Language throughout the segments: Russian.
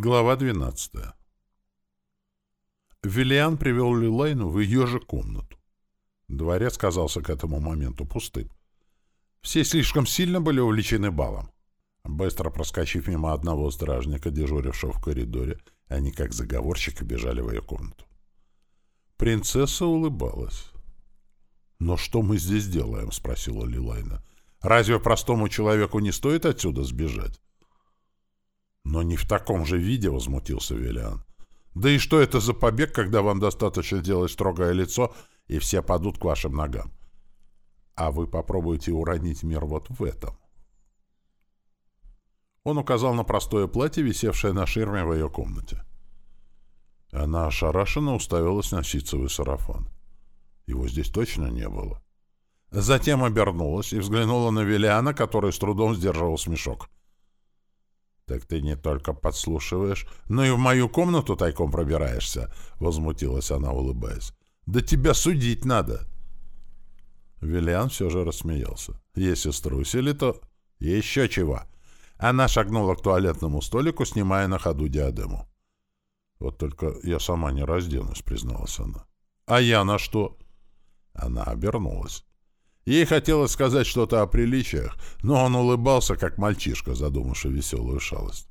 Глава 12. Виллиан привел Лилайну в ее же комнату. Дворец казался к этому моменту пустым. Все слишком сильно были увлечены балом. Быстро проскочив мимо одного стражника, дежурившего в коридоре, они как заговорщики бежали в ее комнату. Принцесса улыбалась. «Но что мы здесь делаем?» — спросила Лилайна. «Разве простому человеку не стоит отсюда сбежать?» «Но не в таком же виде», — возмутился Виллиан. «Да и что это за побег, когда вам достаточно делать строгое лицо, и все падут к вашим ногам? А вы попробуйте уронить мир вот в этом». Он указал на простое платье, висевшее на ширме в ее комнате. Она ошарашенно уставилась на ситцевый сарафан. Его здесь точно не было. Затем обернулась и взглянула на Виллиана, который с трудом сдерживал смешок. «Так ты не только подслушиваешь, но и в мою комнату тайком пробираешься», — возмутилась она, улыбаясь. «Да тебя судить надо!» Виллиан все же рассмеялся. «Если струсили, то...» «Еще чего!» Она шагнула к туалетному столику, снимая на ходу диадему. «Вот только я сама не разденусь», — призналась она. «А я на что?» Она обернулась. Ей хотелось сказать что-то о приличиях, но он улыбался, как мальчишка, задумавший веселую шалость.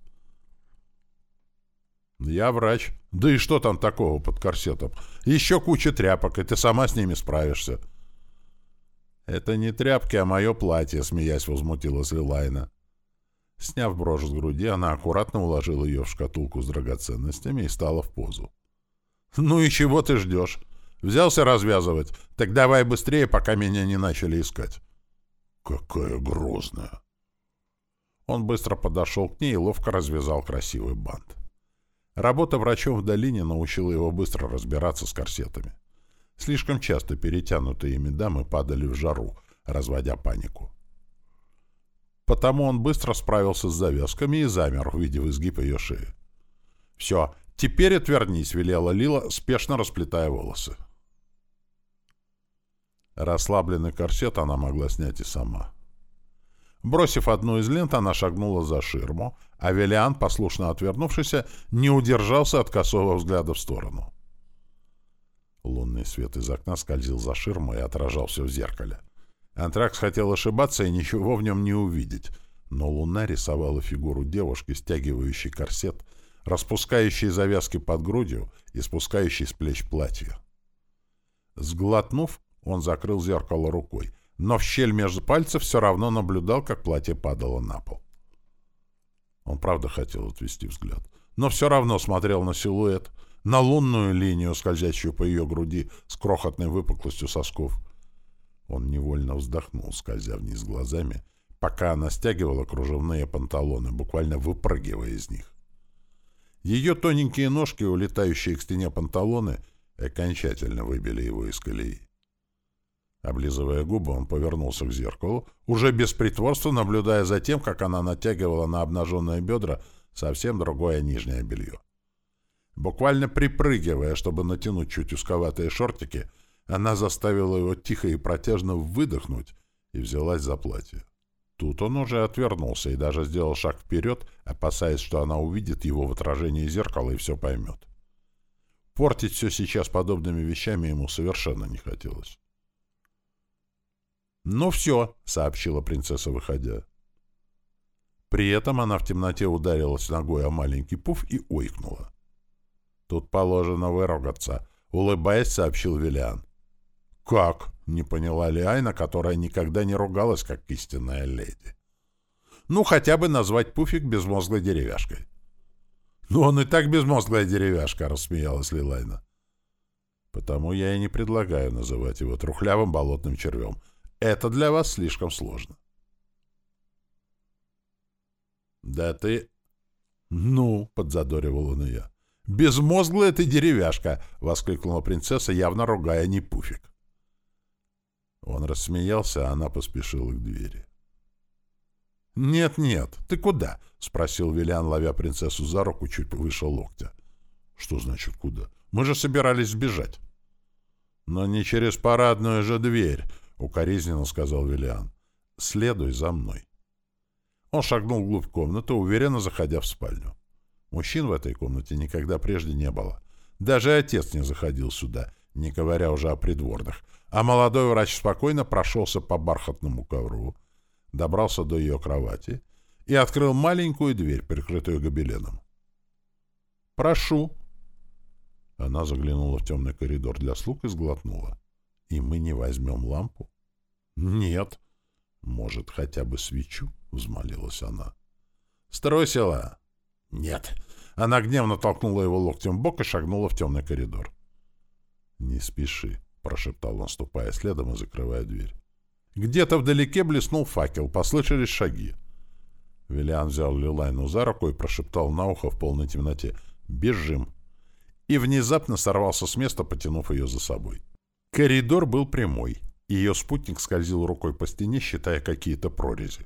«Я врач. Да и что там такого под корсетом? Еще куча тряпок, и ты сама с ними справишься». «Это не тряпки, а мое платье», — смеясь возмутилась Лилайна. Сняв брошь с груди, она аккуратно уложила ее в шкатулку с драгоценностями и стала в позу. «Ну и чего ты ждешь? Взялся развязывать? Так давай быстрее, пока меня не начали искать. Какая грозная. Он быстро подошел к ней и ловко развязал красивый бант. Работа врачом в долине научила его быстро разбираться с корсетами. Слишком часто перетянутые ими дамы падали в жару, разводя панику. Потому он быстро справился с завязками и замер, увидев изгиб ее шеи. «Все, теперь отвернись», — велела Лила, спешно расплетая волосы. Расслабленный корсет она могла снять и сама. Бросив одну из лент, она шагнула за ширму, а Велиан, послушно отвернувшийся, не удержался от косого взгляда в сторону. Лунный свет из окна скользил за ширму и отражал все в зеркале. Антракс хотел ошибаться и ничего в нем не увидеть, но луна рисовала фигуру девушки, стягивающей корсет, распускающей завязки под грудью и спускающей с плеч платье. Сглотнув, он закрыл зеркало рукой, но в щель между пальцев все равно наблюдал, как платье падало на пол. Он правда хотел отвести взгляд, но все равно смотрел на силуэт, на лунную линию, скользящую по ее груди с крохотной выпуклостью сосков. Он невольно вздохнул, скользя вниз глазами, пока она стягивала кружевные панталоны, буквально выпрыгивая из них. Ее тоненькие ножки, улетающие к стене панталоны, окончательно выбили его из колеи. Облизывая губы, он повернулся к зеркалу, уже без притворства наблюдая за тем, как она натягивала на обнаженные бедра совсем другое нижнее белье. Буквально припрыгивая, чтобы натянуть чуть узковатые шортики, она заставила его тихо и протяжно выдохнуть и взялась за платье. Тут он уже отвернулся и даже сделал шаг вперед, опасаясь, что она увидит его в отражении зеркала и все поймет. Портить все сейчас подобными вещами ему совершенно не хотелось. «Ну все», — сообщила принцесса, выходя. При этом она в темноте ударилась ногой о маленький пуф и ойкнула. «Тут положено выругаться», — улыбаясь, сообщил Виллиан. «Как?» — не поняла Лиайна, которая никогда не ругалась, как истинная леди. «Ну, хотя бы назвать пуфик безмозглой деревяшкой». «Ну, он и так безмозглая деревяшка», — рассмеялась Лилайна. «Потому я и не предлагаю называть его трухлявым болотным червем», это для вас слишком сложно. Да ты... Ну, подзадоривал он ее. «Безмозглая ты деревяшка!» — воскликнула принцесса, явно ругая не пуфик. Он рассмеялся, а она поспешила к двери. «Нет-нет, ты куда?» — спросил Виллиан, ловя принцессу за руку чуть повыше локтя. «Что значит куда? Мы же собирались сбежать». «Но не через парадную же дверь», — укоризненно сказал Виллиан. «Следуй за мной». Он шагнул вглубь комнаты, уверенно заходя в спальню. Мужчин в этой комнате никогда прежде не было. Даже отец не заходил сюда, не говоря уже о придворных. А молодой врач спокойно прошелся по бархатному ковру, добрался до ее кровати и открыл маленькую дверь, прикрытую гобеленом. «Прошу!» Она заглянула в темный коридор для слуг и сглотнула. «И мы не возьмем лампу?» «Нет». «Может, хотя бы свечу?» — взмолилась она. «Струсила?» «Нет». Она гневно толкнула его локтем в бок и шагнула в темный коридор. «Не спеши», — прошептал он, ступая следом и закрывая дверь. Где-то вдалеке блеснул факел, послышались шаги. Виллиан взял Лилайну за руку и прошептал на ухо в полной темноте «Бежим!» и внезапно сорвался с места, потянув ее за собой. Коридор был прямой. Ее спутник скользил рукой по стене, считая какие-то прорези.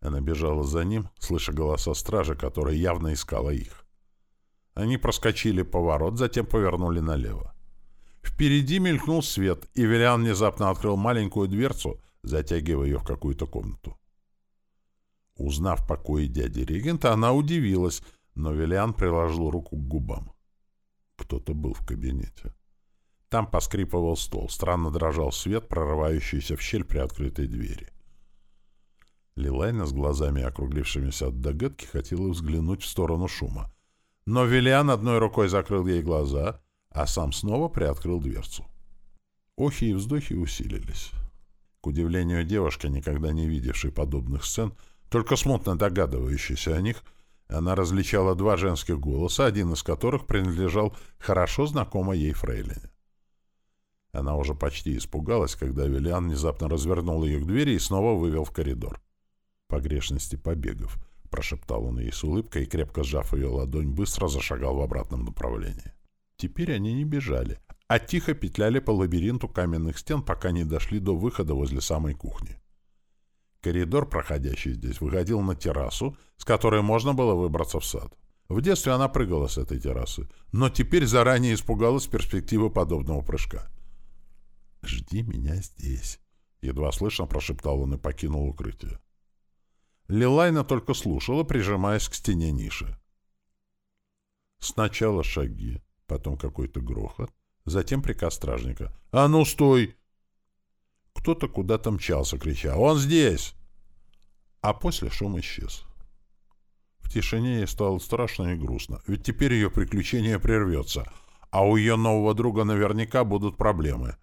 Она бежала за ним, слыша голоса стражи, которая явно искала их. Они проскочили поворот, затем повернули налево. Впереди мелькнул свет, и Виллиан внезапно открыл маленькую дверцу, затягивая ее в какую-то комнату. Узнав покои дяди регента, она удивилась, но Виллиан приложил руку к губам. Кто-то был в кабинете. Там поскрипывал стол, странно дрожал свет, прорывающийся в щель при открытой двери. Лилайна с глазами, округлившимися от догадки, хотела взглянуть в сторону шума. Но Виллиан одной рукой закрыл ей глаза, а сам снова приоткрыл дверцу. Охи и вздохи усилились. К удивлению девушки, никогда не видевшей подобных сцен, только смутно догадывающейся о них, она различала два женских голоса, один из которых принадлежал хорошо знакомой ей фрейлине. Она уже почти испугалась, когда Виллиан внезапно развернул ее к двери и снова вывел в коридор. «Погрешности побегов», — прошептал он ей с улыбкой и, крепко сжав ее ладонь, быстро зашагал в обратном направлении. Теперь они не бежали, а тихо петляли по лабиринту каменных стен, пока не дошли до выхода возле самой кухни. Коридор, проходящий здесь, выходил на террасу, с которой можно было выбраться в сад. В детстве она прыгала с этой террасы, но теперь заранее испугалась перспективы подобного прыжка. «Жди меня здесь», — едва слышно прошептал он и покинул укрытие. Лилайна только слушала, прижимаясь к стене ниши. Сначала шаги, потом какой-то грохот, затем приказ стражника. «А ну, стой!» Кто-то куда-то мчался, крича «Он здесь!» А после шум исчез. В тишине ей стало страшно и грустно, ведь теперь ее приключение прервется, а у ее нового друга наверняка будут проблемы.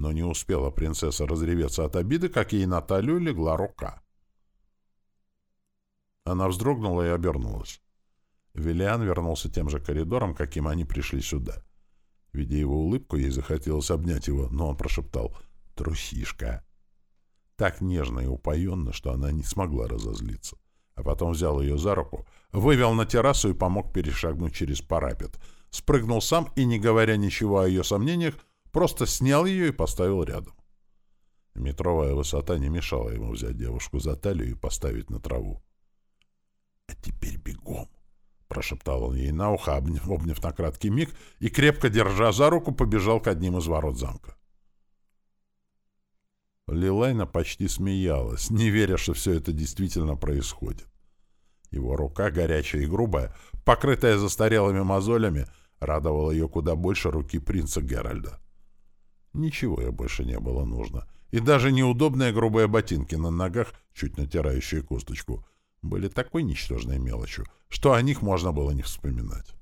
Но не успела принцесса разреветься от обиды, как ей на талию легла рука. Она вздрогнула и обернулась. Виллиан вернулся тем же коридором, каким они пришли сюда. Видя его улыбку, ей захотелось обнять его, но он прошептал — Трусишка. Так нежно и упоенно, что она не смогла разозлиться. А потом взял ее за руку, вывел на террасу и помог перешагнуть через парапет. Спрыгнул сам и, не говоря ничего о ее сомнениях, просто снял ее и поставил рядом. Метровая высота не мешала ему взять девушку за талию и поставить на траву. — А теперь бегом! — прошептал он ей на ухо, обняв, обняв на краткий миг, и, крепко держа за руку, побежал к одним из ворот замка. Лилайна почти смеялась, не веря, что все это действительно происходит. Его рука, горячая и грубая, покрытая застарелыми мозолями, радовала ее куда больше руки принца Геральда. Ничего ей больше не было нужно. И даже неудобные грубые ботинки на ногах, чуть натирающие косточку, были такой ничтожной мелочью, что о них можно было не вспоминать.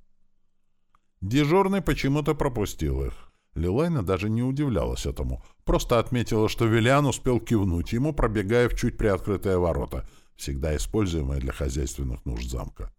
Дежурный почему-то пропустил их. Лилайна даже не удивлялась этому, просто отметила, что Виллиан успел кивнуть ему, пробегая в чуть приоткрытые ворота, всегда используемые для хозяйственных нужд замка.